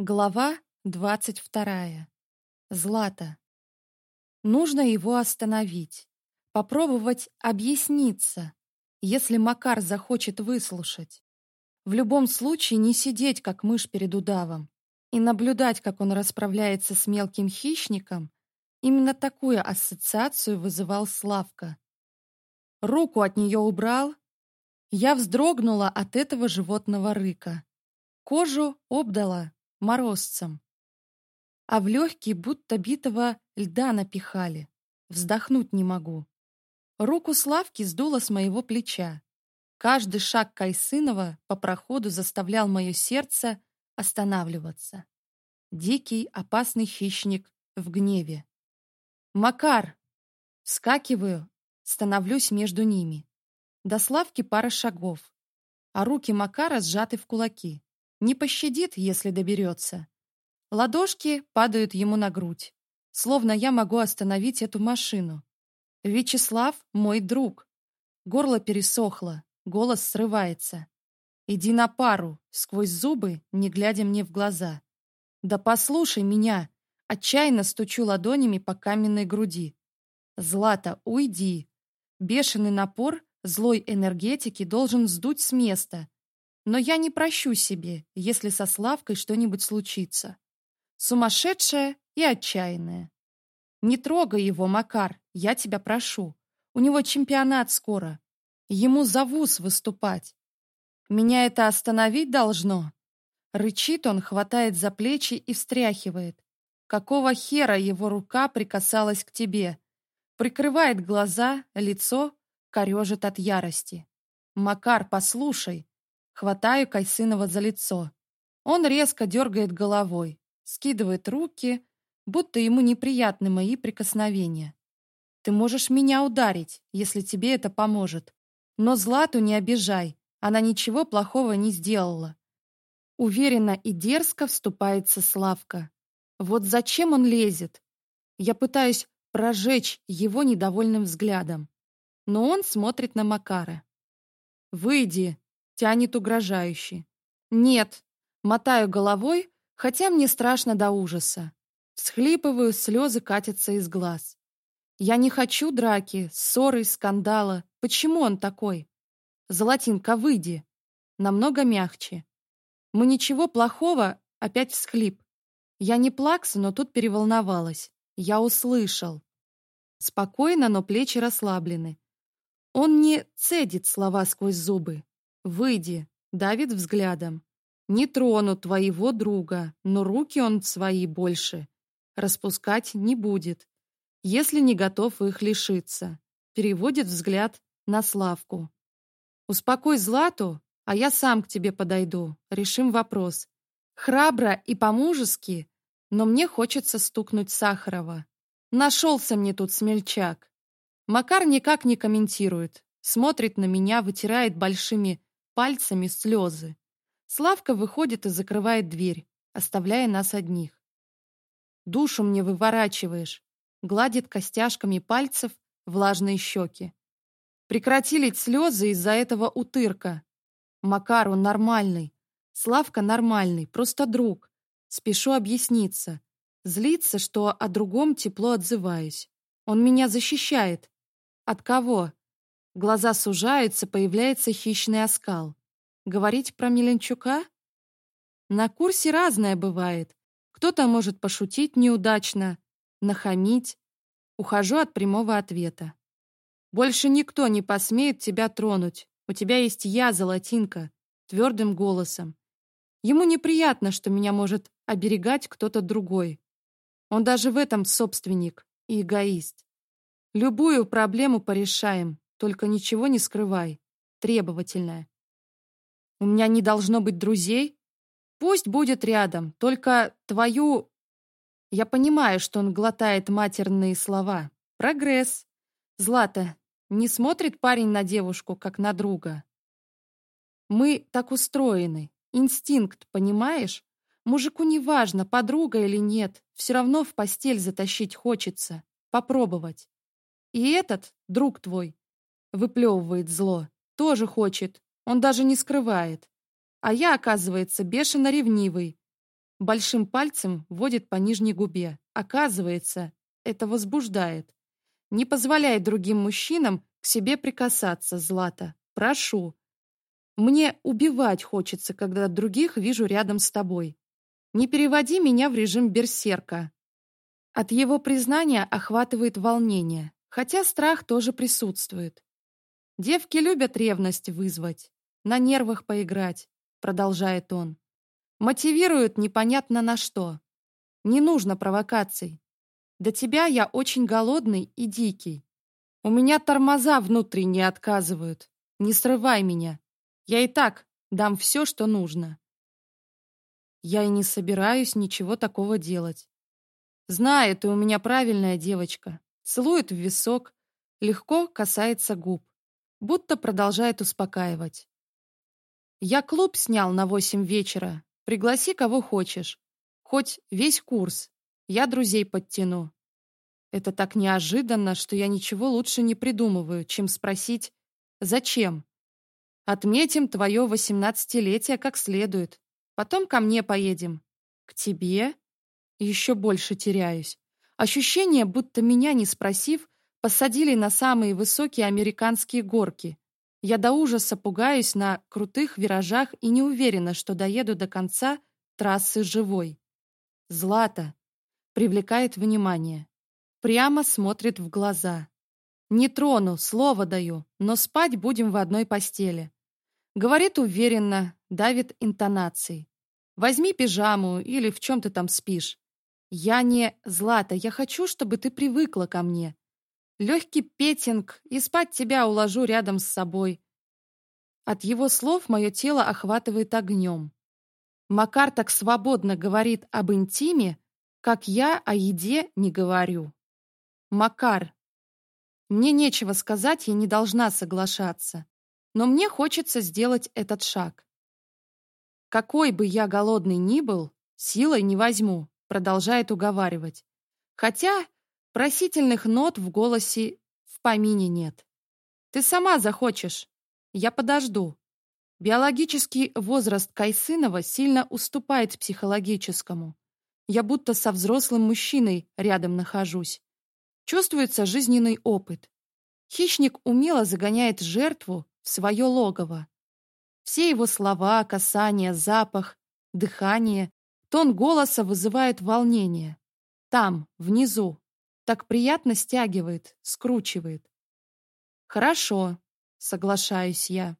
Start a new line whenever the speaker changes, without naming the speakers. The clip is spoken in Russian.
Глава двадцать вторая. Злата. Нужно его остановить. Попробовать объясниться, если Макар захочет выслушать. В любом случае не сидеть, как мышь перед удавом, и наблюдать, как он расправляется с мелким хищником, именно такую ассоциацию вызывал Славка. Руку от нее убрал. Я вздрогнула от этого животного рыка. Кожу обдала морозцем. А в легкие будто битого льда напихали. Вздохнуть не могу. Руку Славки сдуло с моего плеча. Каждый шаг Кайсынова по проходу заставлял мое сердце останавливаться. Дикий, опасный хищник в гневе. «Макар!» Вскакиваю, становлюсь между ними. До Славки пара шагов, а руки Макара сжаты в кулаки не пощадит, если доберется. Ладошки падают ему на грудь, словно я могу остановить эту машину. Вячеслав — мой друг. Горло пересохло, голос срывается. «Иди на пару!» — сквозь зубы, не глядя мне в глаза. «Да послушай меня!» — отчаянно стучу ладонями по каменной груди. «Злата, уйди!» Бешеный напор злой энергетики должен сдуть с места, но я не прощу себе, если со Славкой что-нибудь случится. Сумасшедшая и отчаянная. Не трогай его, Макар, я тебя прошу. У него чемпионат скоро. Ему за вуз выступать. Меня это остановить должно. Рычит он, хватает за плечи и встряхивает. Какого хера его рука прикасалась к тебе? Прикрывает глаза, лицо, корежит от ярости. Макар, послушай, Хватаю Кайсынова за лицо. Он резко дергает головой, скидывает руки, будто ему неприятны мои прикосновения. «Ты можешь меня ударить, если тебе это поможет. Но Злату не обижай, она ничего плохого не сделала». Уверенно и дерзко вступается Славка. «Вот зачем он лезет?» Я пытаюсь прожечь его недовольным взглядом. Но он смотрит на Макара. «Выйди!» тянет угрожающий. «Нет!» Мотаю головой, хотя мне страшно до ужаса. Схлипываю, слезы катятся из глаз. Я не хочу драки, ссоры, скандала. Почему он такой? Золотинка, выйди. Намного мягче. Мы ничего плохого, опять всхлип. Я не плакса, но тут переволновалась. Я услышал. Спокойно, но плечи расслаблены. Он не цедит слова сквозь зубы. Выйди, Давид взглядом. Не трону твоего друга, но руки он свои больше. Распускать не будет, если не готов их лишиться. Переводит взгляд на Славку. Успокой Злату, а я сам к тебе подойду. Решим вопрос. Храбро и по-мужески, но мне хочется стукнуть Сахарова. Нашелся мне тут смельчак. Макар никак не комментирует. Смотрит на меня, вытирает большими пальцами слезы. Славка выходит и закрывает дверь, оставляя нас одних. «Душу мне выворачиваешь», — гладит костяшками пальцев влажные щеки. Прекрати лить слезы из-за этого утырка. Макар, он нормальный. Славка нормальный, просто друг. Спешу объясниться. Злиться, что о другом тепло отзываюсь. Он меня защищает. От кого? Глаза сужаются, появляется хищный оскал. Говорить про Миленчука? На курсе разное бывает. Кто-то может пошутить неудачно, нахамить. Ухожу от прямого ответа. «Больше никто не посмеет тебя тронуть. У тебя есть я, золотинка», твердым голосом. Ему неприятно, что меня может оберегать кто-то другой. Он даже в этом собственник и эгоист. Любую проблему порешаем, только ничего не скрывай. Требовательная. У меня не должно быть друзей. Пусть будет рядом, только твою... Я понимаю, что он глотает матерные слова. Прогресс. Злата, не смотрит парень на девушку, как на друга. Мы так устроены. Инстинкт, понимаешь? Мужику не важно, подруга или нет, все равно в постель затащить хочется, попробовать. И этот, друг твой, выплевывает зло. Тоже хочет. Он даже не скрывает. А я, оказывается, бешено ревнивый. Большим пальцем водит по нижней губе. Оказывается, это возбуждает. Не позволяет другим мужчинам к себе прикасаться, Злата. Прошу. Мне убивать хочется, когда других вижу рядом с тобой. Не переводи меня в режим берсерка. От его признания охватывает волнение, хотя страх тоже присутствует. «Девки любят ревность вызвать, на нервах поиграть», — продолжает он. «Мотивируют непонятно на что. Не нужно провокаций. До тебя я очень голодный и дикий. У меня тормоза внутренние отказывают. Не срывай меня. Я и так дам все, что нужно». Я и не собираюсь ничего такого делать. Знает, ты у меня правильная девочка. Целует в висок, легко касается губ будто продолжает успокаивать. «Я клуб снял на восемь вечера. Пригласи кого хочешь. Хоть весь курс. Я друзей подтяну». Это так неожиданно, что я ничего лучше не придумываю, чем спросить «Зачем?» «Отметим твое восемнадцатилетие как следует. Потом ко мне поедем». «К тебе?» Еще больше теряюсь. Ощущение, будто меня не спросив, посадили на самые высокие американские горки. Я до ужаса пугаюсь на крутых виражах и не уверена, что доеду до конца трассы живой. Злата привлекает внимание. Прямо смотрит в глаза. Не трону, слово даю, но спать будем в одной постели. Говорит уверенно, давит интонацией. Возьми пижаму или в чем ты там спишь. Я не Злата, я хочу, чтобы ты привыкла ко мне легкий петинг и спать тебя уложу рядом с собой. От его слов мое тело охватывает огнем. Макар так свободно говорит об интиме, как я о еде не говорю. Макар, мне нечего сказать, я не должна соглашаться, но мне хочется сделать этот шаг. Какой бы я голодный ни был, силой не возьму, продолжает уговаривать. Хотя Просительных нот в голосе в помине нет. Ты сама захочешь. Я подожду. Биологический возраст Кайсынова сильно уступает психологическому. Я будто со взрослым мужчиной рядом нахожусь. Чувствуется жизненный опыт. Хищник умело загоняет жертву в свое логово. Все его слова, касания, запах, дыхание, тон голоса вызывают волнение. Там, внизу, так приятно стягивает, скручивает. Хорошо, соглашаюсь я.